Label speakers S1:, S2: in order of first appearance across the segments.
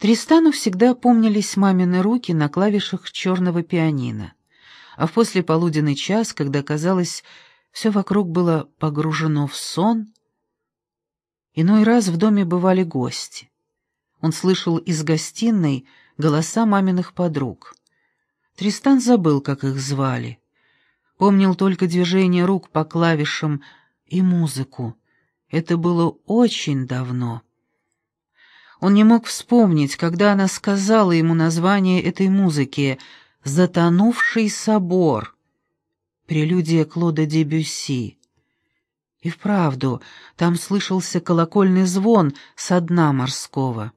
S1: Тристану всегда помнились мамины руки на клавишах черного пианино, а в послеполуденный час, когда, казалось, все вокруг было погружено в сон, иной раз в доме бывали гости. Он слышал из гостиной голоса маминых подруг. Тристан забыл, как их звали. Помнил только движение рук по клавишам и музыку. Это было очень давно. Он не мог вспомнить, когда она сказала ему название этой музыки «Затонувший собор», прелюдия Клода Дебюсси. И вправду, там слышался колокольный звон со дна морского.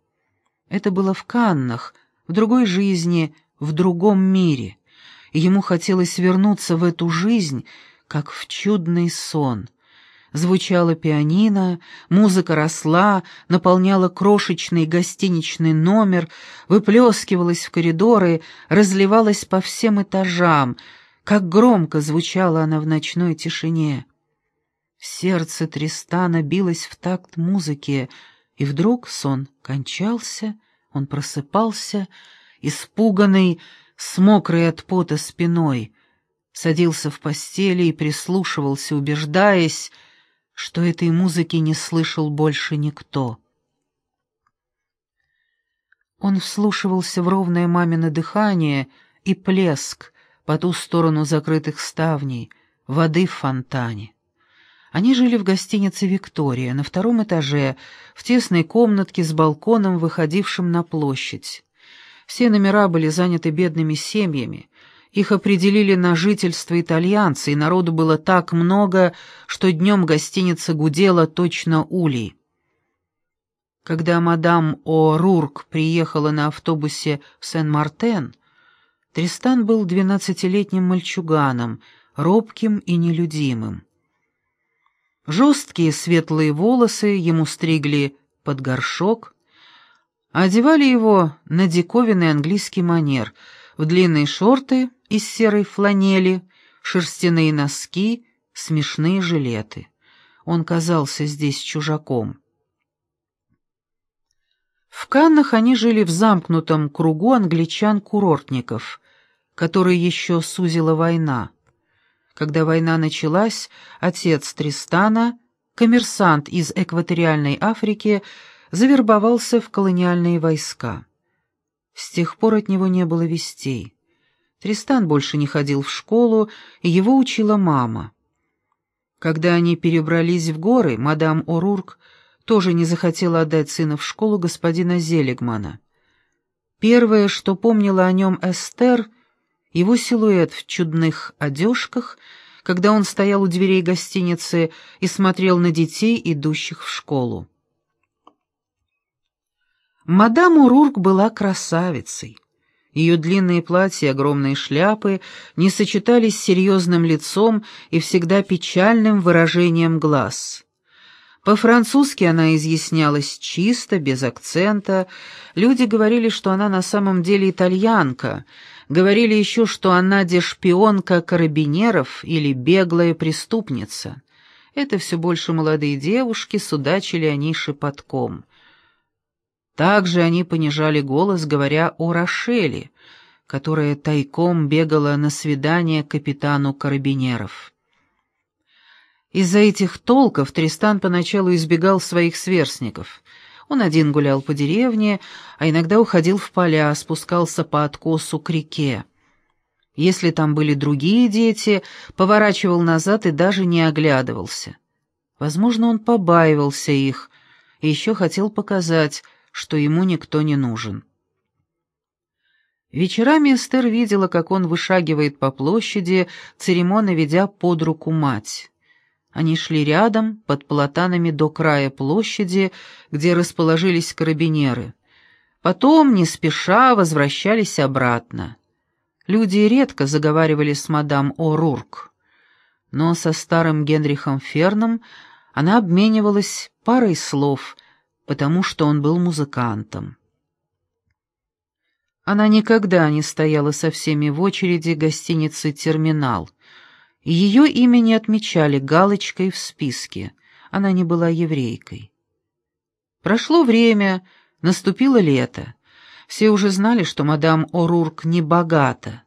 S1: Это было в Каннах, в другой жизни, в другом мире. И ему хотелось вернуться в эту жизнь, как в чудный сон — Звучало пианино, музыка росла, наполняла крошечный гостиничный номер, выплескивалась в коридоры, разливалась по всем этажам. Как громко звучала она в ночной тишине. Сердце Тристана билось в такт музыки, и вдруг сон кончался, он просыпался, испуганный, с мокрой от пота спиной, садился в постели и прислушивался, убеждаясь, что этой музыки не слышал больше никто. Он вслушивался в ровное мамино дыхание и плеск по ту сторону закрытых ставней, воды в фонтане. Они жили в гостинице «Виктория» на втором этаже, в тесной комнатке с балконом, выходившим на площадь. Все номера были заняты бедными семьями, их определили на жительство итальянцы, и народу было так много, что днем гостиница гудела точно улей. Когда мадам О'Рурк приехала на автобусе в Сен-Мартен, Тристан был двенадцатилетним мальчуганом, робким и нелюдимым. Жесткие светлые волосы ему стригли под горшок, одевали его на диковинный английский манер — в длинные шорты из серой фланели, шерстяные носки, смешные жилеты. Он казался здесь чужаком. В Каннах они жили в замкнутом кругу англичан-курортников, которые еще сузила война. Когда война началась, отец Тристана, коммерсант из экваториальной Африки, завербовался в колониальные войска. С тех пор от него не было вестей. Тристан больше не ходил в школу, и его учила мама. Когда они перебрались в горы, мадам О'Рурк тоже не захотела отдать сына в школу господина Зелегмана. Первое, что помнила о нем Эстер, его силуэт в чудных одежках, когда он стоял у дверей гостиницы и смотрел на детей, идущих в школу. Мадам Урурк была красавицей. Ее длинные платья и огромные шляпы не сочетались с серьезным лицом и всегда печальным выражением глаз. По-французски она изъяснялась чисто, без акцента. Люди говорили, что она на самом деле итальянка. Говорили еще, что она дешпионка карабинеров или беглая преступница. Это все больше молодые девушки судачили о ней шепотком. Также они понижали голос, говоря о Рошеле, которая тайком бегала на свидание к капитану карабинеров. Из-за этих толков Тристан поначалу избегал своих сверстников. Он один гулял по деревне, а иногда уходил в поля, спускался по откосу к реке. Если там были другие дети, поворачивал назад и даже не оглядывался. Возможно, он побаивался их и еще хотел показать, что ему никто не нужен. Вечерами Эстер видела, как он вышагивает по площади, церемонно ведя под руку мать. Они шли рядом, под платанами до края площади, где расположились карабинеры. Потом, не спеша, возвращались обратно. Люди редко заговаривали с мадам О'Рурк, но со старым Генрихом Ферном она обменивалась парой слов, потому что он был музыкантом. Она никогда не стояла со всеми в очереди гостиницы «Терминал». Ее имя не отмечали галочкой в списке, она не была еврейкой. Прошло время, наступило лето. Все уже знали, что мадам О'Рурк не богата.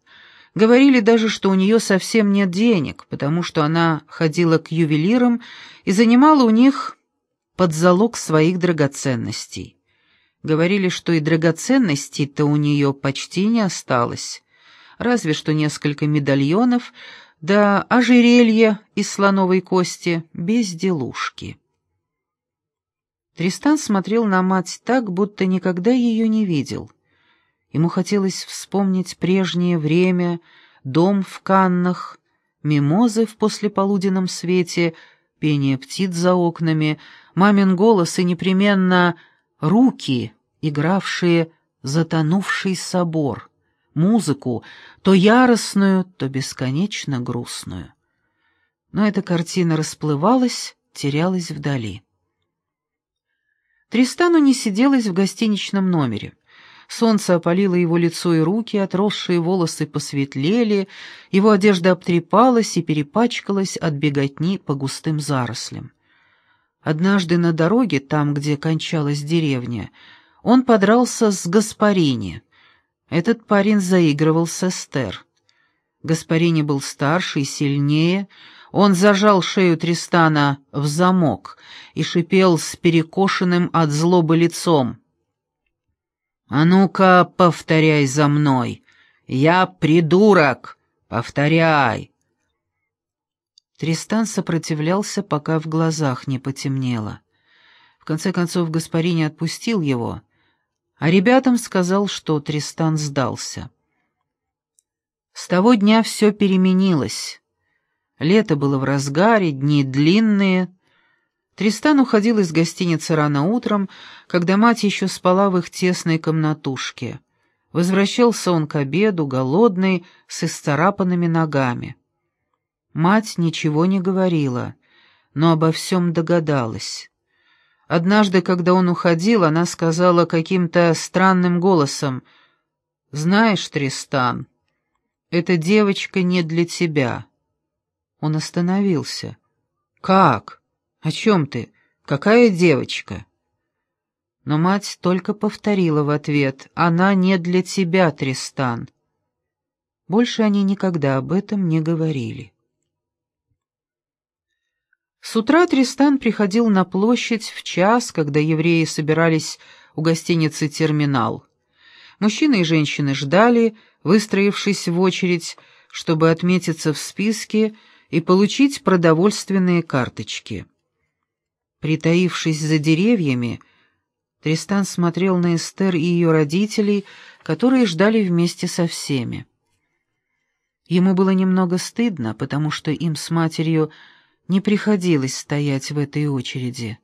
S1: Говорили даже, что у нее совсем нет денег, потому что она ходила к ювелирам и занимала у них под залог своих драгоценностей. Говорили, что и драгоценностей-то у нее почти не осталось, разве что несколько медальонов, да ожерелья из слоновой кости, без делушки. Тристан смотрел на мать так, будто никогда ее не видел. Ему хотелось вспомнить прежнее время, дом в Каннах, мимозы в послеполуденном свете, пение птиц за окнами, мамин голос и непременно руки, игравшие затонувший собор, музыку, то яростную, то бесконечно грустную. Но эта картина расплывалась, терялась вдали. Тристану не сиделось в гостиничном номере. Солнце опалило его лицо и руки, отросшие волосы посветлели, его одежда обтрепалась и перепачкалась от беготни по густым зарослям. Однажды на дороге, там, где кончалась деревня, он подрался с Гаспарини. Этот парень заигрывал с Эстер. Гаспарини был старше и сильнее, он зажал шею Тристана в замок и шипел с перекошенным от злобы лицом. «А ну-ка, повторяй за мной! Я придурок! Повторяй!» Тристан сопротивлялся, пока в глазах не потемнело. В конце концов Гаспарини отпустил его, а ребятам сказал, что Тристан сдался. С того дня все переменилось. Лето было в разгаре, дни длинные. Тристан уходил из гостиницы рано утром, когда мать еще спала в их тесной комнатушке. Возвращался он к обеду, голодный, с исцарапанными ногами. Мать ничего не говорила, но обо всем догадалась. Однажды, когда он уходил, она сказала каким-то странным голосом, «Знаешь, Тристан, эта девочка не для тебя». Он остановился. «Как? О чем ты? Какая девочка?» Но мать только повторила в ответ, «Она не для тебя, Тристан». Больше они никогда об этом не говорили. С утра Тристан приходил на площадь в час, когда евреи собирались у гостиницы «Терминал». Мужчины и женщины ждали, выстроившись в очередь, чтобы отметиться в списке и получить продовольственные карточки. Притаившись за деревьями, Тристан смотрел на Эстер и ее родителей, которые ждали вместе со всеми. Ему было немного стыдно, потому что им с матерью не приходилось стоять в этой очереди.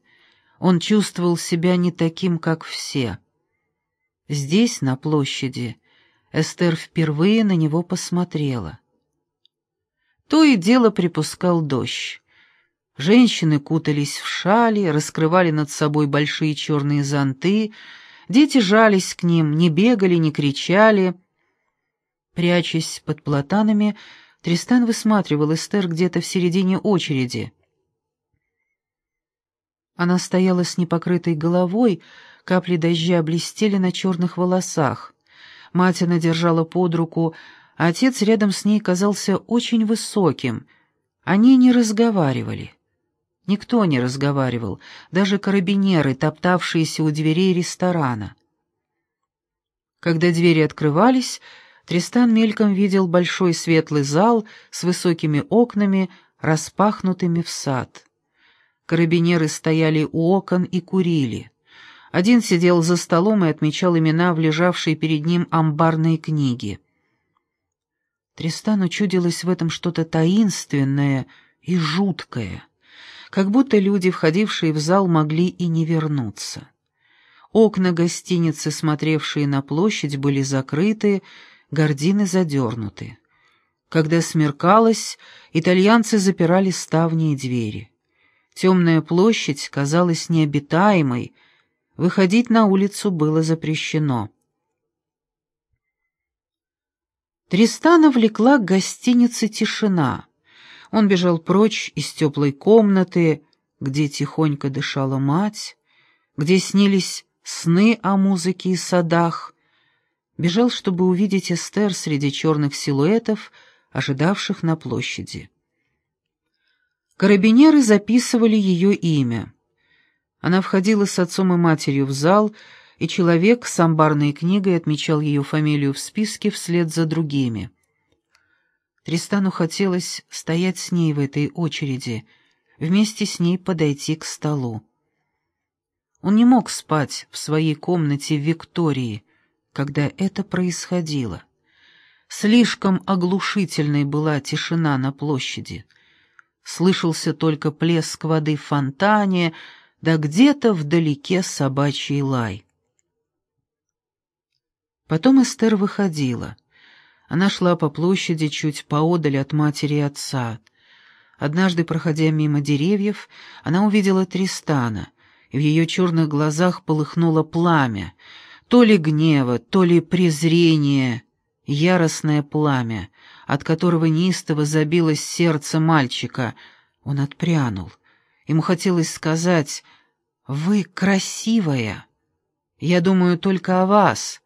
S1: Он чувствовал себя не таким, как все. Здесь, на площади, Эстер впервые на него посмотрела. То и дело припускал дождь. Женщины кутались в шали, раскрывали над собой большие черные зонты, дети жались к ним, не бегали, не кричали. Прячась под платанами, Тристан высматривал Эстер где-то в середине очереди. Она стояла с непокрытой головой, капли дождя блестели на черных волосах. Мать она держала под руку, отец рядом с ней казался очень высоким. Они не разговаривали. Никто не разговаривал, даже карабинеры, топтавшиеся у дверей ресторана. Когда двери открывались, Тристан мельком видел большой светлый зал с высокими окнами, распахнутыми в сад. Карабинеры стояли у окон и курили. Один сидел за столом и отмечал имена в лежавшей перед ним амбарной книге. Тристану чудилось в этом что-то таинственное и жуткое, как будто люди, входившие в зал, могли и не вернуться. Окна гостиницы, смотревшие на площадь, были закрыты, гардины задернуты. Когда смеркалось, итальянцы запирали ставни и двери. Темная площадь казалась необитаемой, выходить на улицу было запрещено. Тристана влекла к гостинице тишина. Он бежал прочь из теплой комнаты, где тихонько дышала мать, где снились сны о музыке и садах, бежал, чтобы увидеть Эстер среди черных силуэтов, ожидавших на площади. Карабинеры записывали ее имя. Она входила с отцом и матерью в зал, и человек с амбарной книгой отмечал ее фамилию в списке вслед за другими. Тристану хотелось стоять с ней в этой очереди, вместе с ней подойти к столу. Он не мог спать в своей комнате в Виктории, когда это происходило. Слишком оглушительной была тишина на площади. Слышался только плеск воды в фонтане, да где-то вдалеке собачий лай. Потом Эстер выходила. Она шла по площади чуть поодаль от матери и отца. Однажды, проходя мимо деревьев, она увидела Тристана, и в ее черных глазах полыхнуло пламя, то ли гнева, то ли презрения, яростное пламя, от которого неистово забилось сердце мальчика. Он отпрянул. Ему хотелось сказать «Вы красивая. Я думаю только о вас.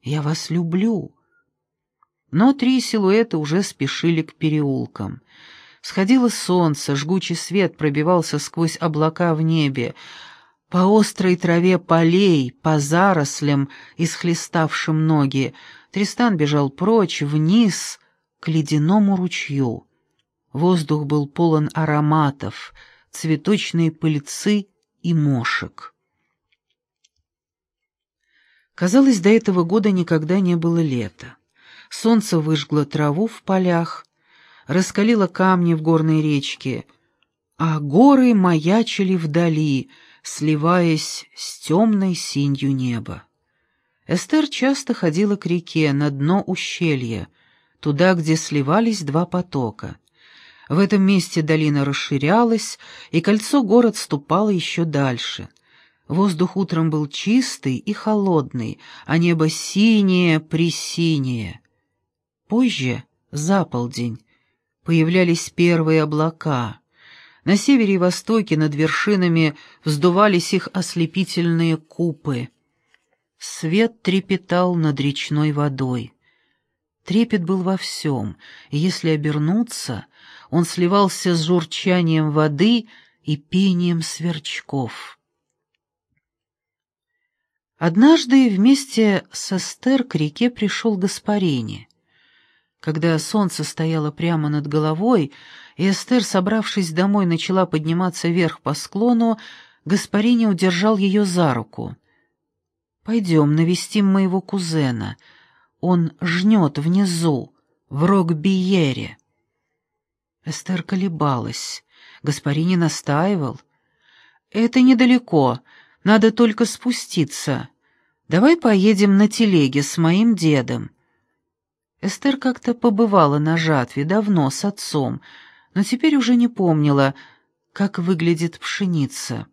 S1: Я вас люблю». Но три силуэта уже спешили к переулкам. Сходило солнце, жгучий свет пробивался сквозь облака в небе, по острой траве полей, по зарослям, исхлеставшим ноги, Тристан бежал прочь, вниз, к ледяному ручью. Воздух был полон ароматов, цветочной пыльцы и мошек. Казалось, до этого года никогда не было лета. Солнце выжгло траву в полях, раскалило камни в горной речке, а горы маячили вдали — сливаясь с темной синью неба. Эстер часто ходила к реке на дно ущелья, туда, где сливались два потока. В этом месте долина расширялась, и кольцо гор отступало еще дальше. Воздух утром был чистый и холодный, а небо синее-пресинее. Позже, за полдень, появлялись первые облака — на севере и востоке над вершинами вздувались их ослепительные купы. Свет трепетал над речной водой. Трепет был во всем, и если обернуться, он сливался с журчанием воды и пением сверчков. Однажды вместе с Эстер к реке пришел Гаспарини. Когда солнце стояло прямо над головой, Эстер, собравшись домой, начала подниматься вверх по склону, Гаспарини удержал ее за руку. «Пойдем навестим моего кузена. Он жнет внизу, в Рокбиере». Эстер колебалась. Гаспарини настаивал. «Это недалеко, надо только спуститься. Давай поедем на телеге с моим дедом». Эстер как-то побывала на жатве давно с отцом, но теперь уже не помнила, как выглядит пшеница.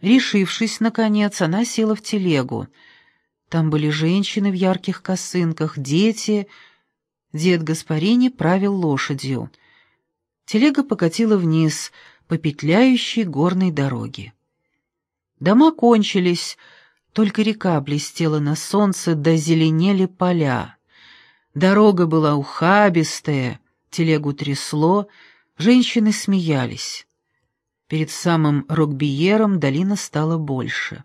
S1: Решившись, наконец, она села в телегу. Там были женщины в ярких косынках, дети. Дед Гаспарини правил лошадью. Телега покатила вниз по петляющей горной дороге. Дома кончились, только река блестела на солнце, да зеленели поля. Дорога была ухабистая, телегу трясло, женщины смеялись. Перед самым Рокбиером долина стала больше.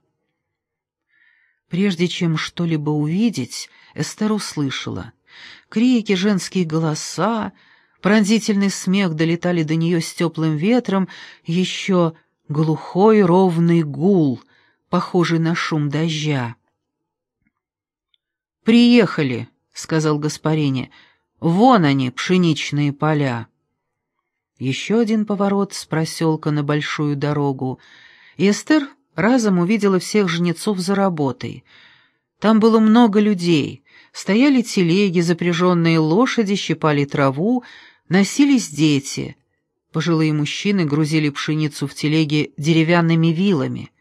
S1: Прежде чем что-либо увидеть, Эстер услышала. Крики, женские голоса, пронзительный смех долетали до нее с теплым ветром, еще глухой ровный гул, похожий на шум дождя. «Приехали», — сказал Гаспарини, — Вон они, пшеничные поля. Еще один поворот с проселка на большую дорогу, Эстер разом увидела всех жнецов за работой. Там было много людей, стояли телеги, запряженные лошади, щипали траву, носились дети. Пожилые мужчины грузили пшеницу в телеги деревянными вилами.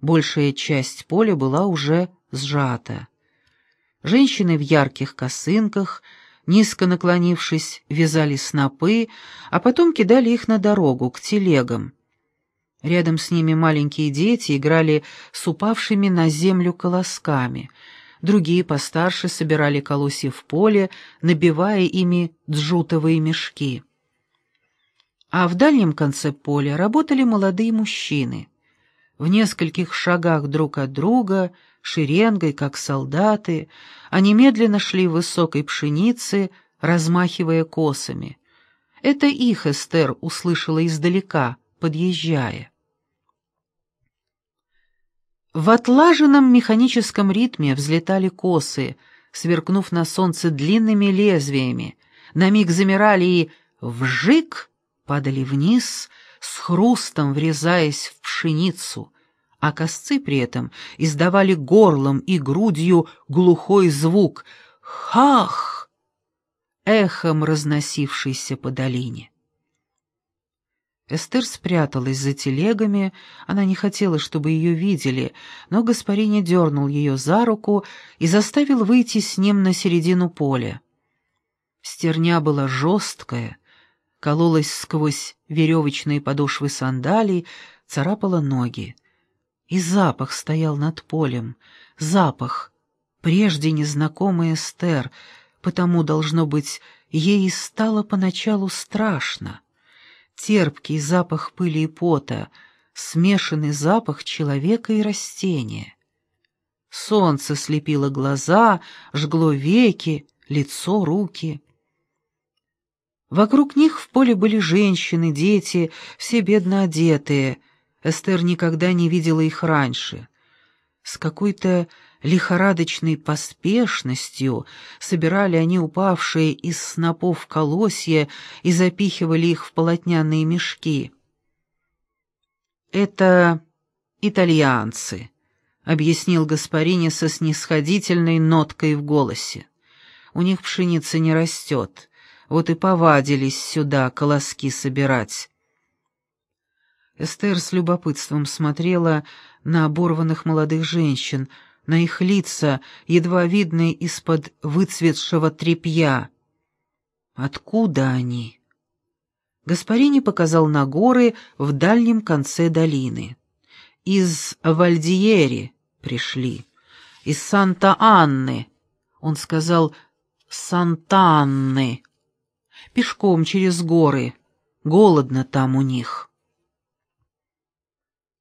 S1: Большая часть поля была уже сжата. Женщины в ярких косынках — низко наклонившись, вязали снопы, а потом кидали их на дорогу, к телегам. Рядом с ними маленькие дети играли с упавшими на землю колосками. другие постарше собирали колосья в поле, набивая ими джутовые мешки. А в дальнем конце поля работали молодые мужчины. В нескольких шагах друг от друга, шеренгой, как солдаты, они медленно шли в высокой пшенице, размахивая косами. Это их Эстер услышала издалека, подъезжая. В отлаженном механическом ритме взлетали косы, сверкнув на солнце длинными лезвиями, на миг замирали и вжик падали вниз, с хрустом врезаясь в пшеницу, а косцы при этом издавали горлом и грудью глухой звук «Хах!», эхом разносившийся по долине. Эстер спряталась за телегами, она не хотела, чтобы ее видели, но Гаспарини дернул ее за руку и заставил выйти с ним на середину поля. Стерня была жесткая, кололась сквозь веревочные подошвы сандалий, царапала ноги. И запах стоял над полем, запах, прежде незнакомый Эстер, потому, должно быть, ей стало поначалу страшно терпкий запах пыли и пота, смешанный запах человека и растения. Солнце слепило глаза, жгло веки, лицо, руки. Вокруг них в поле были женщины, дети, все бедно одетые. Эстер никогда не видела их раньше. С какой-то лихорадочной поспешностью собирали они упавшие из снопов колосья и запихивали их в полотняные мешки. «Это итальянцы», — объяснил Гаспарини со снисходительной ноткой в голосе. «У них пшеница не растет, вот и повадились сюда колоски собирать». Эстер с любопытством смотрела на оборванных молодых женщин — на их лица, едва видные из-под выцветшего тряпья. Откуда они? Гаспарини показал на горы в дальнем конце долины. Из Вальдиери пришли, из Санта-Анны. Он сказал «Санта-Анны». Пешком через горы. Голодно там у них.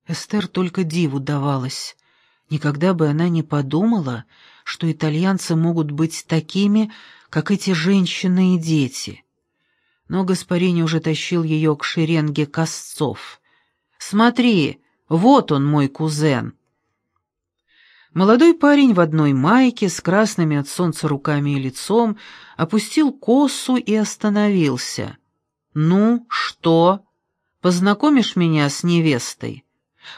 S1: Эстер только диву давалась. Никогда бы она не подумала, что итальянцы могут быть такими, как эти женщины и дети. Но Гаспарини уже тащил ее к шеренге косцов. «Смотри, вот он, мой кузен!» Молодой парень в одной майке с красными от солнца руками и лицом опустил косу и остановился. «Ну, что? Познакомишь меня с невестой?»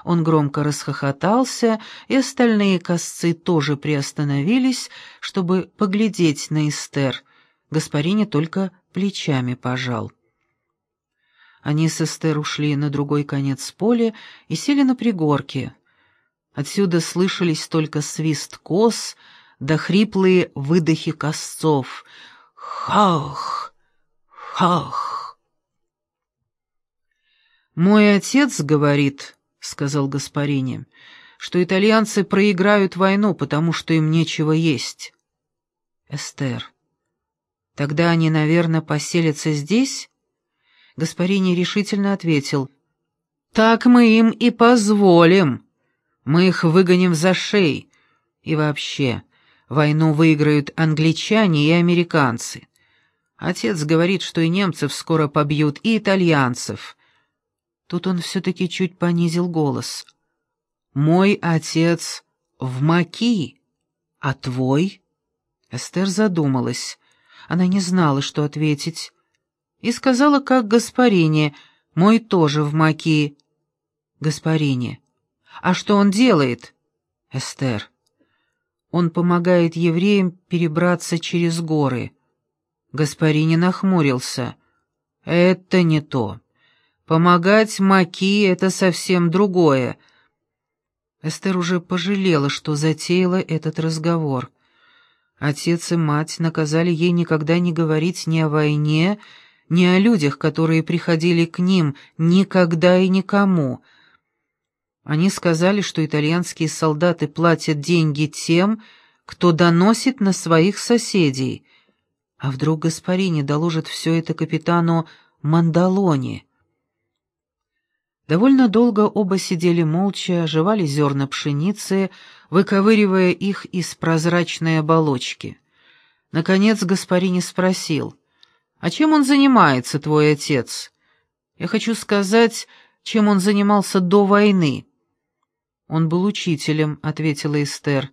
S1: Он громко расхохотался, и остальные косцы тоже приостановились, чтобы поглядеть на Эстер. Гаспарини только плечами пожал. Они с Эстер ушли на другой конец поля и сели на пригорке. Отсюда слышались только свист кос да хриплые выдохи косцов. «Хах! Хах!» «Мой отец говорит...» — сказал Гаспарини, — что итальянцы проиграют войну, потому что им нечего есть. Эстер. Тогда они, наверное, поселятся здесь? Гаспарини решительно ответил. Так мы им и позволим. Мы их выгоним за шеи. И вообще, войну выиграют англичане и американцы. Отец говорит, что и немцев скоро побьют, и итальянцев. Тут он все-таки чуть понизил голос. «Мой отец в Маки, а твой?» Эстер задумалась. Она не знала, что ответить. И сказала, как Гаспарине, «Мой тоже в Маки». Гаспарине. «А что он делает?» Эстер. «Он помогает евреям перебраться через горы». Гаспарине нахмурился. «Это не то». Помогать Маки — это совсем другое. Эстер уже пожалела, что затеяла этот разговор. Отец и мать наказали ей никогда не говорить ни о войне, ни о людях, которые приходили к ним, никогда и никому. Они сказали, что итальянские солдаты платят деньги тем, кто доносит на своих соседей. А вдруг Гаспарини доложит все это капитану Мандалоне? Довольно долго оба сидели молча, жевали зерна пшеницы, выковыривая их из прозрачной оболочки. Наконец Гаспарини спросил, «А чем он занимается, твой отец? Я хочу сказать, чем он занимался до войны». «Он был учителем», — ответила Эстер.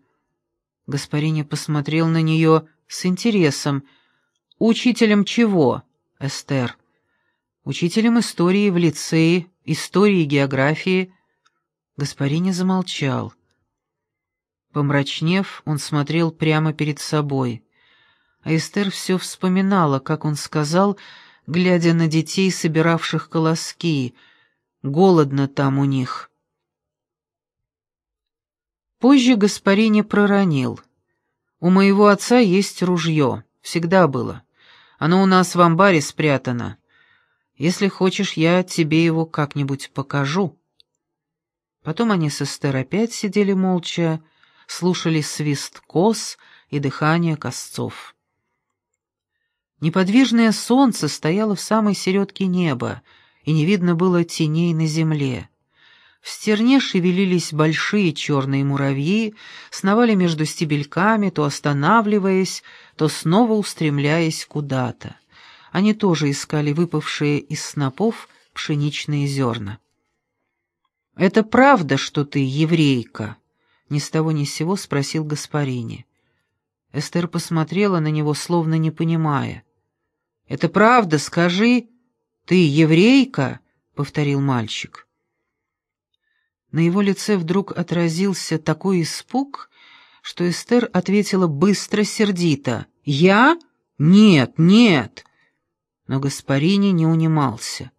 S1: Гаспарини посмотрел на нее с интересом. «Учителем чего, Эстер?» «Учителем истории в лицее, истории и географии». Гаспарини замолчал. Помрачнев, он смотрел прямо перед собой. А Эстер все вспоминала, как он сказал, глядя на детей, собиравших колоски. «Голодно там у них». Позже Гаспарини проронил. «У моего отца есть ружье. Всегда было. Оно у нас в амбаре спрятано. Если хочешь, я тебе его как-нибудь покажу». Потом они с Эстер опять сидели молча, слушали свист коз и дыхание косцов. Неподвижное солнце стояло в самой середке неба, и не видно было теней на земле. В стерне шевелились большие черные муравьи, сновали между стебельками, то останавливаясь, то снова устремляясь куда-то. Они тоже искали выпавшие из снопов пшеничные зерна. «Это правда, что ты еврейка?» — ни с того ни с сего спросил Гаспарини. Эстер посмотрела на него, словно не понимая. «Это правда, скажи, ты еврейка?» — повторил мальчик. На его лице вдруг отразился такой испуг, что Эстер ответила быстро, сердито. «Я? Нет, нет!» Но Гаспарини не унимался.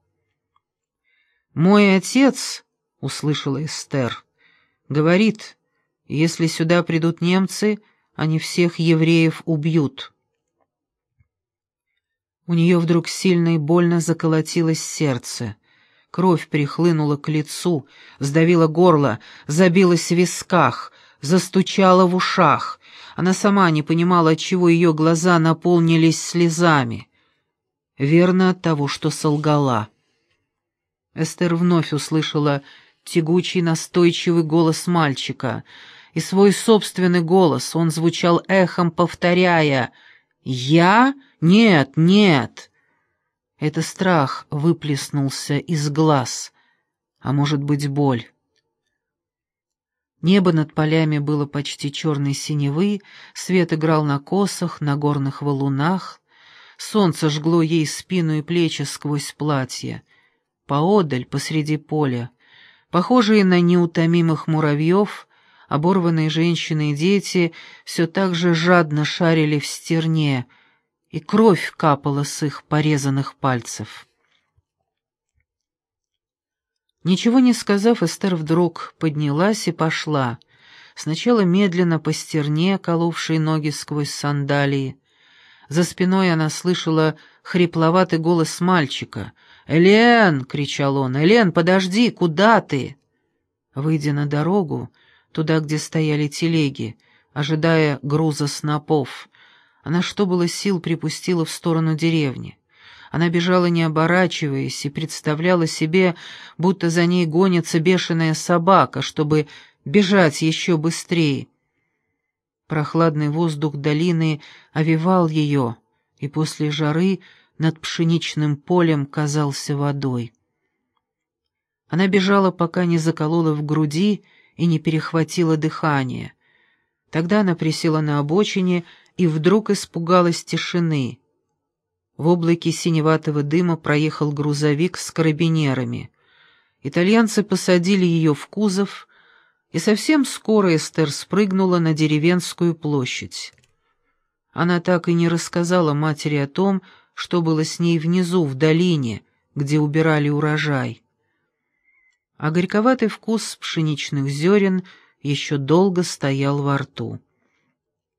S1: «Мой отец», — услышала Эстер, — «говорит, если сюда придут немцы, они всех евреев убьют». У нее вдруг сильно и больно заколотилось сердце. Кровь прихлынула к лицу, сдавила горло, забилась в висках, застучала в ушах. Она сама не понимала, отчего ее глаза наполнились слезами. Верно от того, что солгала. Эстер вновь услышала тягучий, настойчивый голос мальчика, и свой собственный голос он звучал эхом, повторяя «Я? Нет, нет!» Это страх выплеснулся из глаз, а может быть боль. Небо над полями было почти черной синевы, свет играл на косах, на горных валунах, солнце жгло ей спину и плечи сквозь платье. Поодаль, посреди поля, похожие на неутомимых муравьев, оборванные женщины и дети все так же жадно шарили в стерне — и кровь капала с их порезанных пальцев. Ничего не сказав, Эстер вдруг поднялась и пошла, сначала медленно по стерне, коловшей ноги сквозь сандалии. За спиной она слышала хрипловатый голос мальчика. «Элен!» — кричал он. «Элен, подожди! Куда ты?» Выйдя на дорогу, туда, где стояли телеги, ожидая груза снопов, она что было сил припустила в сторону деревни. Она бежала не оборачиваясь и представляла себе, будто за ней гонится бешеная собака, чтобы бежать еще быстрее. Прохладный воздух долины овевал ее, и после жары над пшеничным полем казался водой. Она бежала, пока не заколола в груди и не перехватила дыхание. Тогда она присела на обочине и вдруг испугалась тишины. В облаке синеватого дыма проехал грузовик с карабинерами. Итальянцы посадили ее в кузов, и совсем скоро Эстер спрыгнула на деревенскую площадь. Она так и не рассказала матери о том, что было с ней внизу, в долине, где убирали урожай. А горьковатый вкус пшеничных зерен еще долго стоял во рту.